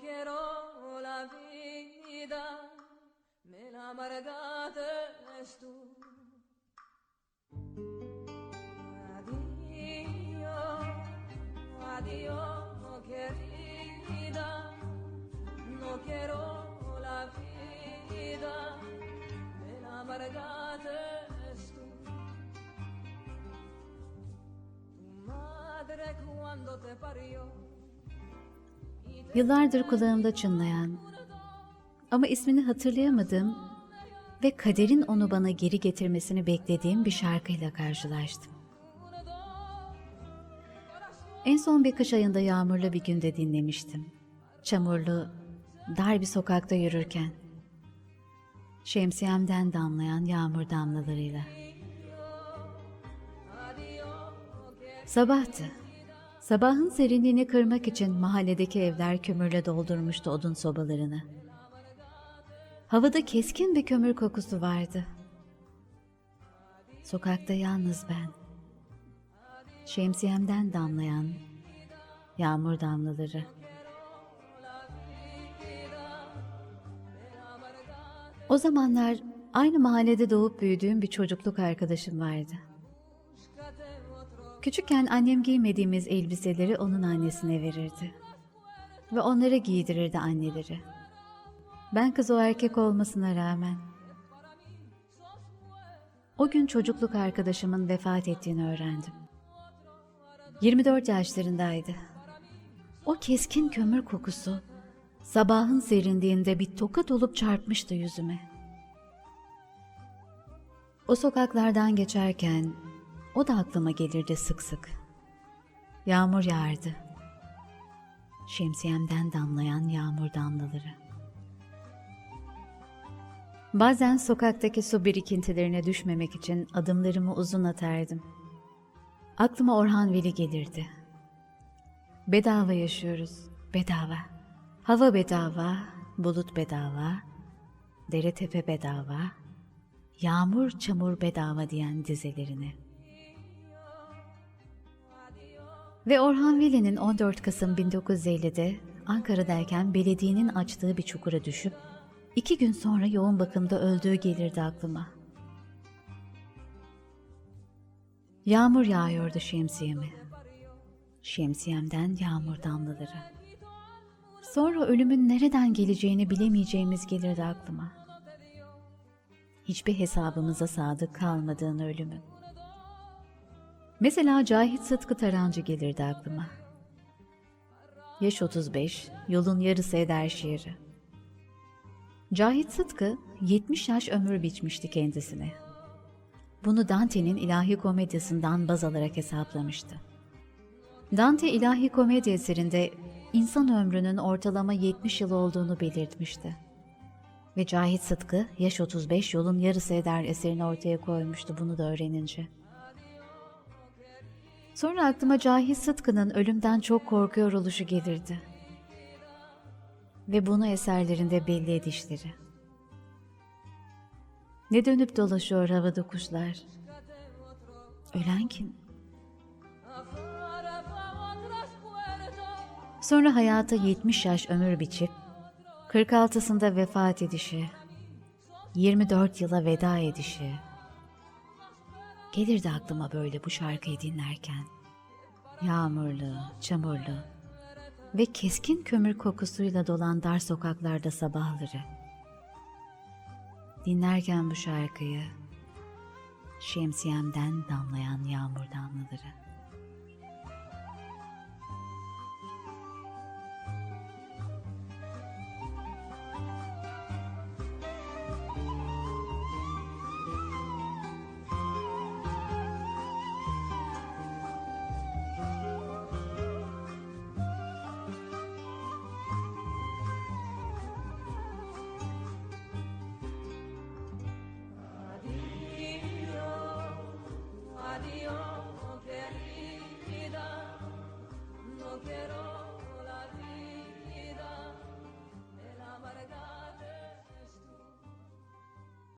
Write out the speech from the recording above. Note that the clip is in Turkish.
quiero la vida, me la amargaste tú. Adiós, adiós, querida, no quiero la vida, me la amargaste tú. Tu madre cuando te parió. Yıllardır kulağımda çınlayan ama ismini hatırlayamadığım ve kaderin onu bana geri getirmesini beklediğim bir şarkıyla karşılaştım. En son bir kış ayında yağmurlu bir günde dinlemiştim. Çamurlu, dar bir sokakta yürürken. Şemsiyemden damlayan yağmur damlalarıyla. Sabahtı. Sabahın serinliğini kırmak için mahalledeki evler kömürle doldurmuştu odun sobalarını. Havada keskin bir kömür kokusu vardı. Sokakta yalnız ben. Şemsiyemden damlayan yağmur damlaları. O zamanlar aynı mahallede doğup büyüdüğüm bir çocukluk arkadaşım vardı. Küçükken annem giymediğimiz elbiseleri onun annesine verirdi. Ve onları giydirirdi anneleri. Ben kız o erkek olmasına rağmen. O gün çocukluk arkadaşımın vefat ettiğini öğrendim. 24 yaşlarındaydı. O keskin kömür kokusu sabahın serinliğinde bir tokat olup çarpmıştı yüzüme. O sokaklardan geçerken o da aklıma gelirdi sık sık. Yağmur yağardı. Şemsiyemden damlayan yağmur damlaları. Bazen sokaktaki su birikintilerine düşmemek için adımlarımı uzun atardım. Aklıma Orhan Veli gelirdi. Bedava yaşıyoruz, bedava. Hava bedava, bulut bedava, dere tepe bedava, yağmur çamur bedava diyen dizelerini. Ve Orhan Veli'nin 14 Kasım 1950'de Ankara'dayken belediyenin açtığı bir çukura düşüp iki gün sonra yoğun bakımda öldüğü gelirdi aklıma. Yağmur yağıyordu şemsiyeme. Şemsiyemden yağmur damlaları. Sonra ölümün nereden geleceğini bilemeyeceğimiz gelirdi aklıma. Hiçbir hesabımıza sadık kalmadığını ölümün. Mesela Cahit Sıtkı Tarancı gelirdi aklıma. Yaş 35, yolun yarısı eder şiiri. Cahit Sıtkı 70 yaş ömür biçmişti kendisine. Bunu Dante'nin ilahi komedyasından baz alarak hesaplamıştı. Dante ilahi komedya eserinde insan ömrünün ortalama 70 yıl olduğunu belirtmişti. Ve Cahit Sıtkı yaş 35 yolun yarısı eder eserini ortaya koymuştu bunu da öğrenince. Sonra aklıma Cahit Sıtkı'nın ölümden çok korkuyor oluşu gelirdi. Ve bunu eserlerinde belli edişleri. Ne dönüp dolaşıyor havada kuşlar? Ölen kim? Sonra hayata 70 yaş ömür biçip 46'sında vefat edişi, 24 yıla veda edişi, Gelirdi aklıma böyle bu şarkıyı dinlerken. Yağmurlu, çamurlu ve keskin kömür kokusuyla dolan dar sokaklarda sabahları. Dinlerken bu şarkıyı şemsiyemden damlayan yağmur damlaları.